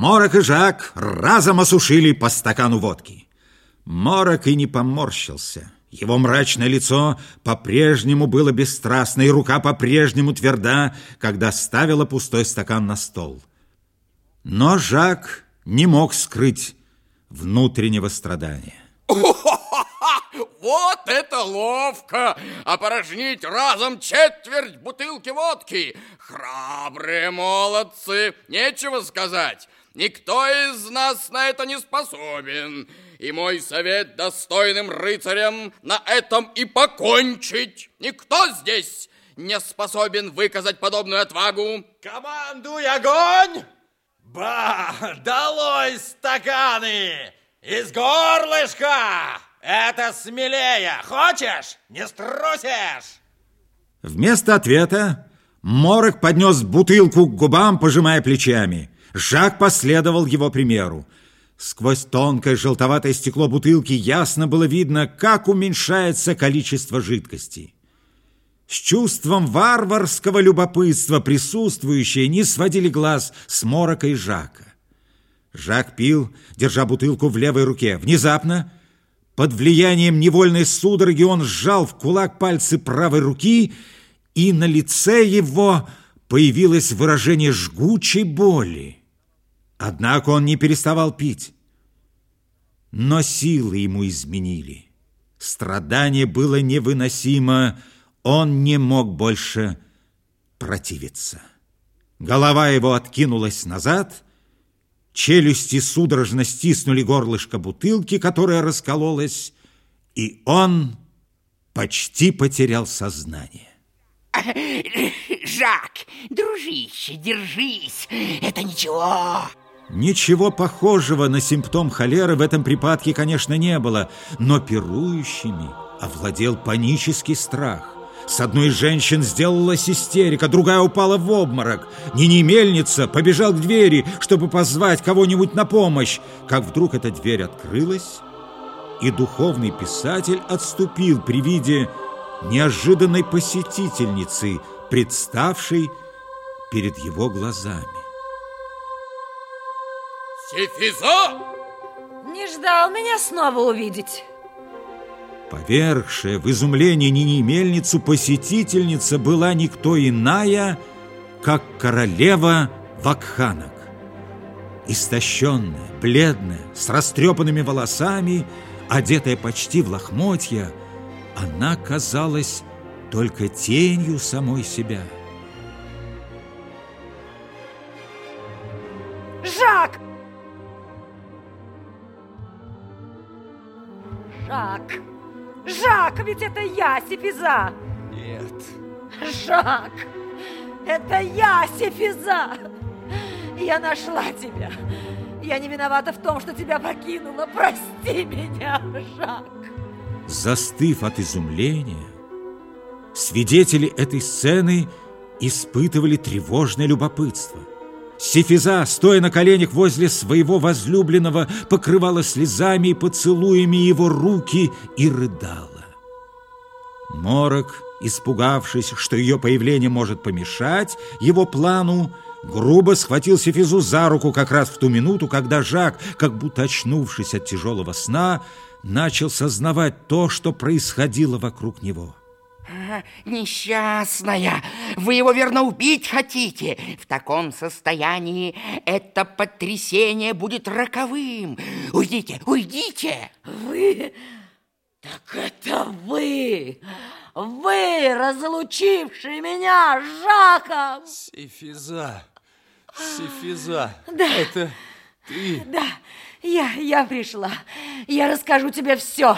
Морок и Жак разом осушили по стакану водки. Морок и не поморщился. Его мрачное лицо по-прежнему было бесстрастно, и рука по-прежнему тверда, когда ставила пустой стакан на стол. Но Жак не мог скрыть внутреннего страдания. Вот это ловко! Опорожнить разом четверть бутылки водки! Храбрые молодцы! Нечего сказать! Никто из нас на это не способен. И мой совет достойным рыцарям на этом и покончить. Никто здесь не способен выказать подобную отвагу. Командуй огонь! Ба, долой стаканы! Из горлышка! Это смелее! Хочешь? Не струсишь! Вместо ответа Морок поднес бутылку к губам, пожимая плечами. Жак последовал его примеру. Сквозь тонкое желтоватое стекло бутылки ясно было видно, как уменьшается количество жидкости. С чувством варварского любопытства присутствующие не сводили глаз с Морока и Жака. Жак пил, держа бутылку в левой руке. Внезапно, под влиянием невольной судороги, он сжал в кулак пальцы правой руки, и на лице его появилось выражение жгучей боли. Однако он не переставал пить. Но силы ему изменили. Страдание было невыносимо, он не мог больше противиться. Голова его откинулась назад, челюсти судорожно стиснули горлышко бутылки, которая раскололась, и он почти потерял сознание. Жак, дружище, держись, это ничего. Ничего похожего на симптом холеры в этом припадке, конечно, не было, но пирующими овладел панический страх. С одной из женщин сделалась истерика, другая упала в обморок. Нини Мельница побежал к двери, чтобы позвать кого-нибудь на помощь, как вдруг эта дверь открылась, и духовный писатель отступил при виде неожиданной посетительницы, представшей перед его глазами. Сефиза! Не ждал меня снова увидеть. Повергшая в изумлении Нини Мельницу посетительница была никто иная, как королева Вакханок. Истощенная, бледная, с растрепанными волосами, одетая почти в лохмотья, она казалась только тенью самой себя. Жак! Жак! Жак, ведь это я, Сефиза! Нет. Жак! Это я, Сефиза! Я нашла тебя. Я не виновата в том, что тебя покинула. Прости меня, Жак. Застыв от изумления, свидетели этой сцены испытывали тревожное любопытство. Сефиза, стоя на коленях возле своего возлюбленного, покрывала слезами и поцелуями его руки и рыдала. Морок, испугавшись, что ее появление может помешать его плану, грубо схватил Сефизу за руку как раз в ту минуту, когда Жак, как будто очнувшись от тяжелого сна, начал сознавать то, что происходило вокруг него. Несчастная, вы его верно убить хотите. В таком состоянии это потрясение будет роковым. Уйдите, уйдите. Вы... Так это вы! Вы, разлучивший меня с Жаком! Сифиза, Сифиза, Да. это ты? Да, я, я пришла. Я расскажу тебе все.